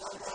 الصَّلَاةِ